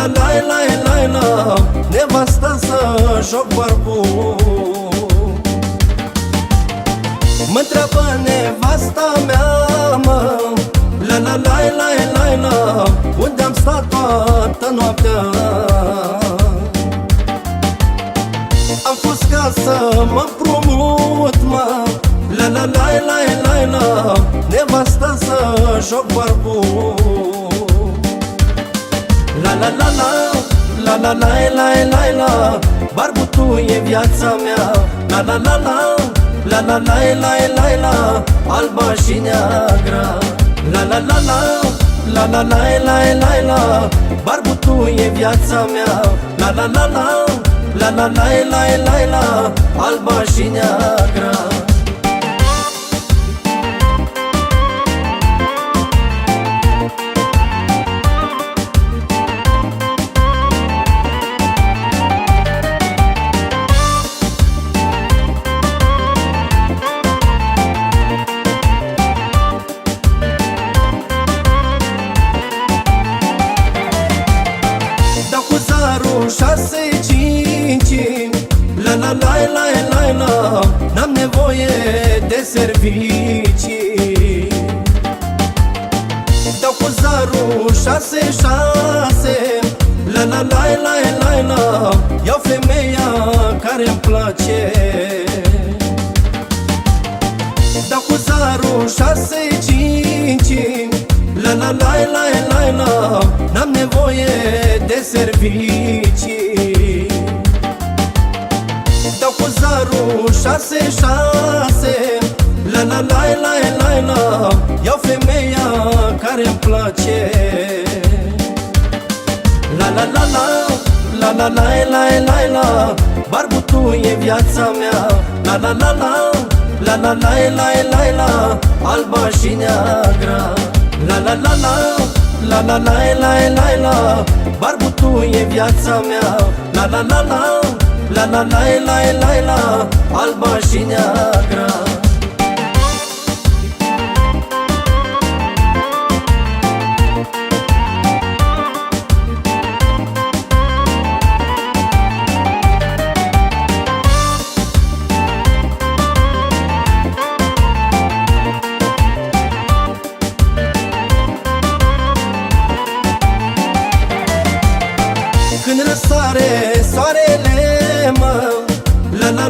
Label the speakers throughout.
Speaker 1: La la la la la la Nevasta să joc barbul Mă întreabă nevasta mea, mă La la la la la la Unde am stat toată noaptea Am fost ca să mă împrumut, mă La la la la la la Nevasta să joc barbul La la la la La la la la la la Barbu tu e viața mea La la la la La la la la la la Alba și neagra La la la la La la la la la la Barbu tu e viața mea La la la la La la la la la la Alba și neagra cu zarul șase cinci La la la la la la N-am nevoie de servicii Dau cu zarul șase șase La la la la la la Iau femeia care-mi place Dau cu zarul șase cinci La la la la la la N-am nevoie de servicii Dau cu zarul șase șase La la la la la la Iau femeia care-mi place La la la la La la la la la la Barbu tu e viața mea La la la la La la la la la la Alba și neagra La la la la La la la la la la. Barbu tu e viața mea. La la la la. La la la la la la. Alba și neagra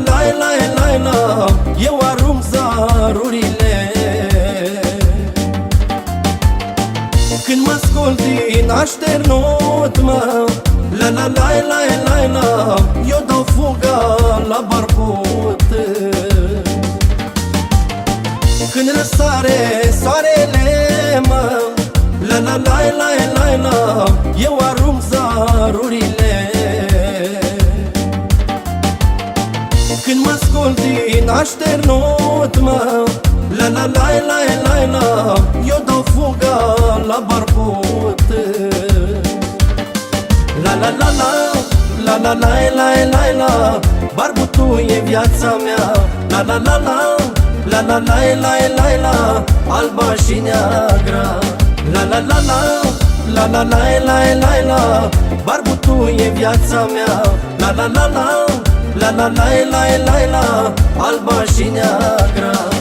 Speaker 1: La la la la la la Eu arunc zarurile. Când mă scol din așternut, mă La la la la la la Eu dau fuga la barbut. Când răsare soarele, mă La la la la la la Eu arunc zarurile Când mă scol din așternut, mă La la la la la la Eu dau fuga la barbut La la la la La la la la la la Barbu tu e viața mea La la la la La la la la la la Alba și neagra La la la la La la la la la la Barbu tu e viața mea La la la la La la la la la la Alba și neagra